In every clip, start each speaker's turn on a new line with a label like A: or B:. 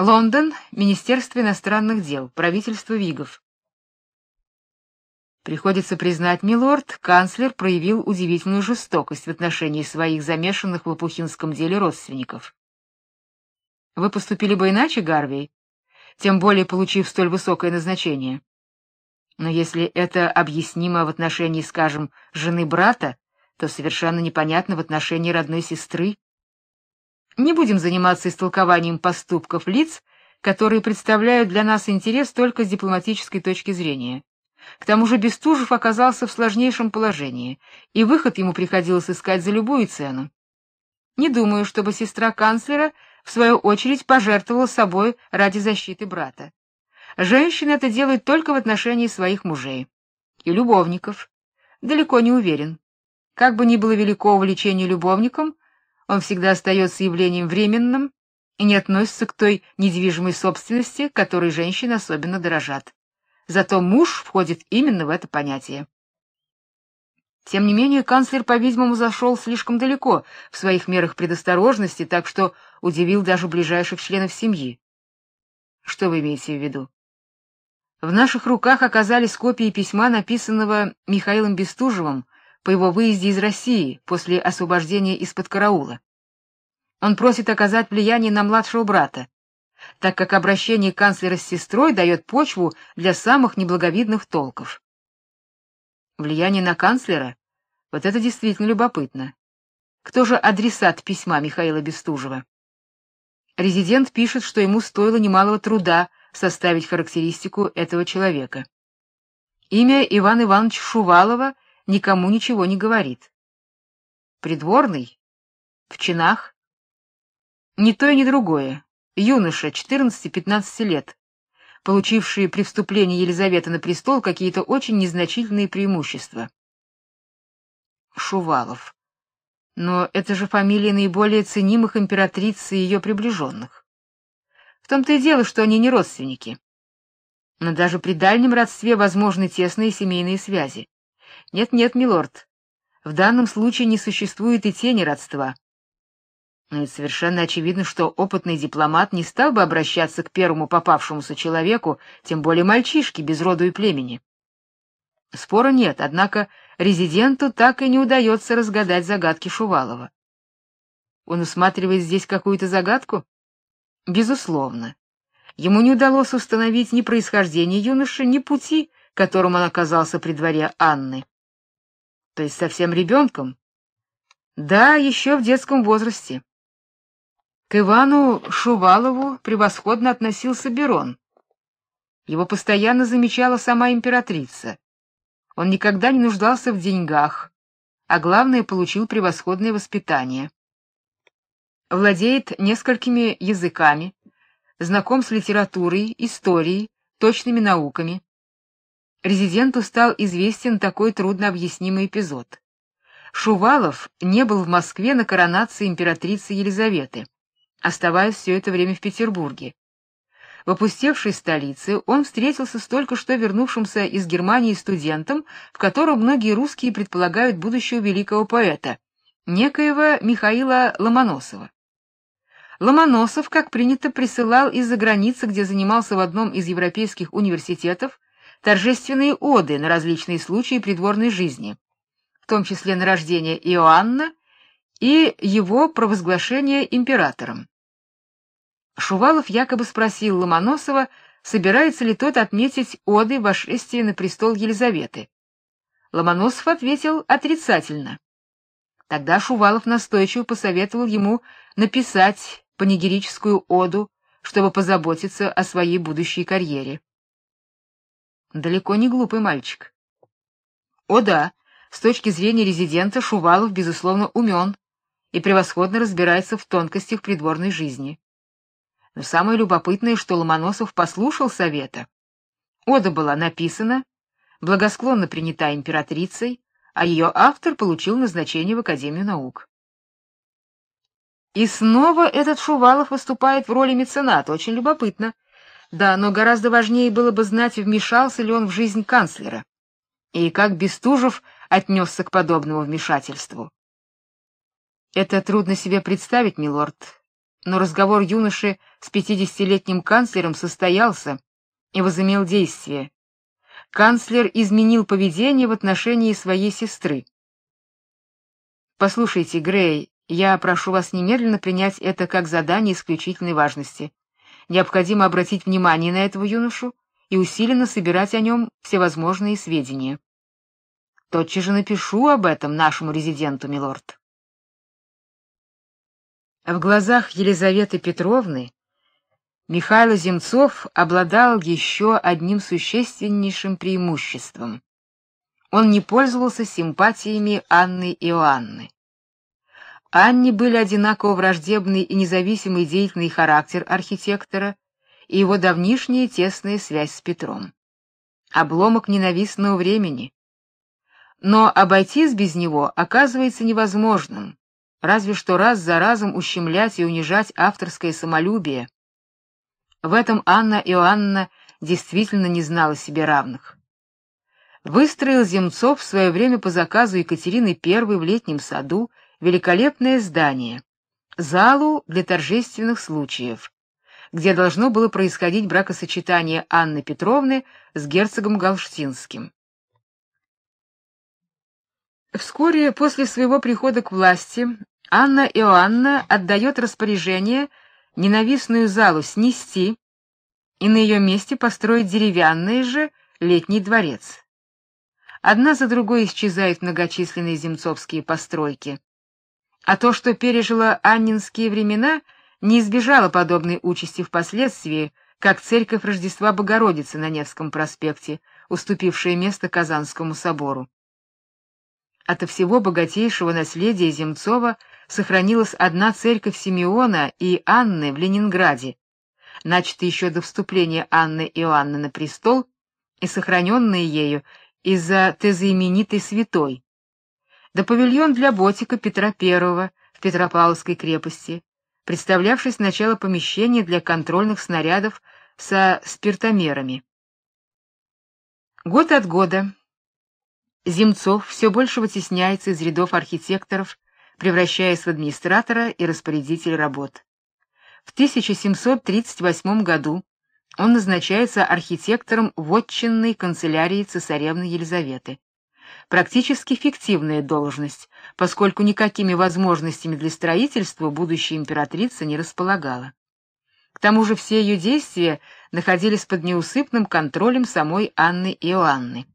A: Лондон, Министерство иностранных дел, правительство Вигов. Приходится признать, милорд, канцлер проявил удивительную жестокость в отношении своих замешанных в Лопухинском деле родственников. Вы поступили бы иначе, Гарвей, тем более получив столь высокое назначение. Но если это объяснимо в отношении, скажем, жены брата, то совершенно непонятно в отношении родной сестры. Не будем заниматься истолкованием поступков лиц, которые представляют для нас интерес только с дипломатической точки зрения. К тому же Бестужев оказался в сложнейшем положении, и выход ему приходилось искать за любую цену. Не думаю, чтобы сестра канцлера в свою очередь пожертвовала собой ради защиты брата. Женщины это делают только в отношении своих мужей и любовников. Далеко не уверен. Как бы ни было велико увлечение любовником, он всегда остается явлением временным и не относится к той недвижимой собственности, которой женщины особенно дорожат. Зато муж входит именно в это понятие. Тем не менее, канцлер, по-видимому, зашел слишком далеко в своих мерах предосторожности, так что удивил даже ближайших членов семьи. Что вы имеете в виду? В наших руках оказались копии письма, написанного Михаилом Бестужевым по его выезде из России после освобождения из-под караула. Он просит оказать влияние на младшего брата, так как обращение канцлера с сестрой дает почву для самых неблаговидных толков. Влияние на канцлера вот это действительно любопытно. Кто же адресат письма Михаила Бестужева? Резидент пишет, что ему стоило немалого труда составить характеристику этого человека. Имя Ивана Ивановича Шувалова никому ничего не говорит. Придворный в чинах ни то и ни другое юноша 14-15 лет, получивший при вступлении Елизаветы на престол какие-то очень незначительные преимущества. Шувалов. Но это же фамилия наиболее ценимых императриц и ее приближенных. В том-то и дело, что они не родственники. Но даже при дальнем родстве возможны тесные семейные связи. Нет-нет, милорд. В данном случае не существует и тени родства. Но ведь совершенно очевидно, что опытный дипломат не стал бы обращаться к первому попавшемуся человеку, тем более мальчишке без роду и племени. Спора нет, однако резиденту так и не удается разгадать загадки Шувалова. Он усматривает здесь какую-то загадку? Безусловно. Ему не удалось установить ни происхождение юноши, ни пути, которым он оказался при дворе Анны. То есть совсем ребенком? Да, еще в детском возрасте. К Ивану Шувалову превосходно относился Берон. Его постоянно замечала сама императрица. Он никогда не нуждался в деньгах, а главное, получил превосходное воспитание. Владеет несколькими языками, знаком с литературой, историей, точными науками. Резиденту стал известен такой труднообъяснимый эпизод. Шувалов не был в Москве на коронации императрицы Елизаветы оставаясь все это время в Петербурге. В опустевшей столице он встретился с только что вернувшимся из Германии студентом, в котором многие русские предполагают будущего великого поэта, некоего Михаила Ломоносова. Ломоносов, как принято, присылал из-за границы, где занимался в одном из европейских университетов, торжественные оды на различные случаи придворной жизни, в том числе на рождение Иоанна и его провозглашение императором. Шувалов якобы спросил Ломоносова, собирается ли тот отметить оды вошествия на престол Елизаветы. Ломоносов ответил отрицательно. Тогда Шувалов настойчиво посоветовал ему написать панегирическую оду, чтобы позаботиться о своей будущей карьере. Далеко не глупый мальчик. О да, с точки зрения резидента Шувалов безусловно умен, и превосходно разбирается в тонкостях придворной жизни. Но самое любопытное, что Ломоносов послушал совета. Ода была написана, благосклонно принята императрицей, а ее автор получил назначение в Академию наук. И снова этот Шувалов выступает в роли мецената, очень любопытно. Да, но гораздо важнее было бы знать, вмешался ли он в жизнь канцлера, и как Бестужев отнесся к подобному вмешательству. Это трудно себе представить, милорд, но разговор юноши с пятидесятилетним канцлером состоялся и возымел действие. Канцлер изменил поведение в отношении своей сестры. Послушайте, Грей, я прошу вас немедленно принять это как задание исключительной важности. Необходимо обратить внимание на этого юношу и усиленно собирать о нем всевозможные сведения. Тотчас же напишу об этом нашему резиденту, милорд. В глазах Елизаветы Петровны Михаил Земцов обладал еще одним существеннейшим преимуществом. Он не пользовался симпатиями Анны и Иоанны. Анне были одинаково враждебный и независимый деятельный характер архитектора и его давнишняя тесная связь с Петром. Обломок ненавистного времени, но обойтись без него оказывается невозможным, разве что раз за разом ущемлять и унижать авторское самолюбие. В этом Анна Иоанна действительно не знала себе равных. Выстроил Земцов в свое время по заказу Екатерины I в летнем саду великолепное здание, залу для торжественных случаев, где должно было происходить бракосочетание Анны Петровны с герцогом Галштинским. Вскоре после своего прихода к власти Анна Иоанна отдает распоряжение ненавистную залу снести и на ее месте построить деревянный же летний дворец. Одна за другой исчезают многочисленные земцовские постройки. А то, что пережило аннинские времена, не избежало подобной участи впоследствии, как церковь Рождества Богородицы на Невском проспекте, уступившая место Казанскому собору. Ото всего богатейшего наследия Земцова сохранилась одна церковь Симеона и Анны в Ленинграде, начатая еще до вступления Анны и Иоанны на престол и сохраненная ею из-за тезоименитой святой. Да павильон для ботика Петра I в Петропавловской крепости, представлявший сначала помещение для контрольных снарядов со спиртомерами. Год от года Земцов все больше вытесняется из рядов архитекторов, превращаясь в администратора и распорядителя работ. В 1738 году он назначается архитектором вотчинной канцелярии цесаревны Елизаветы. Практически фиктивная должность, поскольку никакими возможностями для строительства будущая императрица не располагала. К тому же все ее действия находились под неусыпным контролем самой Анны Иоанны.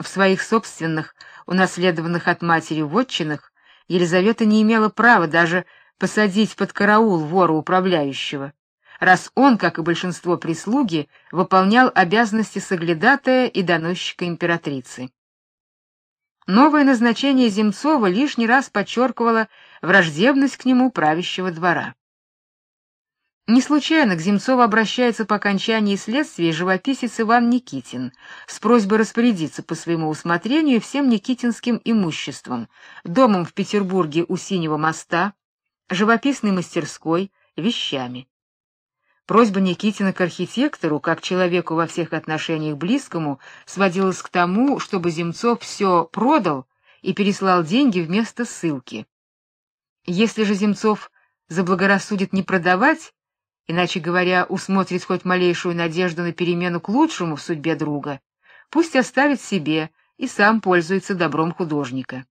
A: В своих собственных, унаследованных от матери вотчинах, Елизавета не имела права даже посадить под караул вора управляющего, раз он, как и большинство прислуги, выполнял обязанности соглядатая и доносчика императрицы. Новое назначение Земцова лишний раз подчеркивало враждебность к нему правящего двора. Не случайно к Земцову обращается по окончании следствия живописец Иван Никитин с просьбой распорядиться по своему усмотрению всем никитинским имуществом: домом в Петербурге у Синего моста, живописной мастерской, вещами. Просьба Никитина к архитектору, как человеку во всех отношениях близкому, сводилась к тому, чтобы Земцов все продал и переслал деньги вместо ссылки. Если же Земцов заблагорассудит не продавать, иначе говоря, усмотрит хоть малейшую надежду на перемену к лучшему в судьбе друга, пусть оставит себе и сам пользуется добром художника.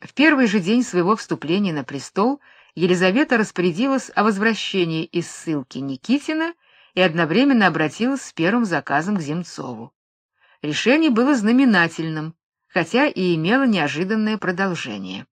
A: В первый же день своего вступления на престол Елизавета распорядилась о возвращении из ссылки Никитина и одновременно обратилась с первым заказом к Земцову. Решение было знаменательным, хотя и имело неожиданное продолжение.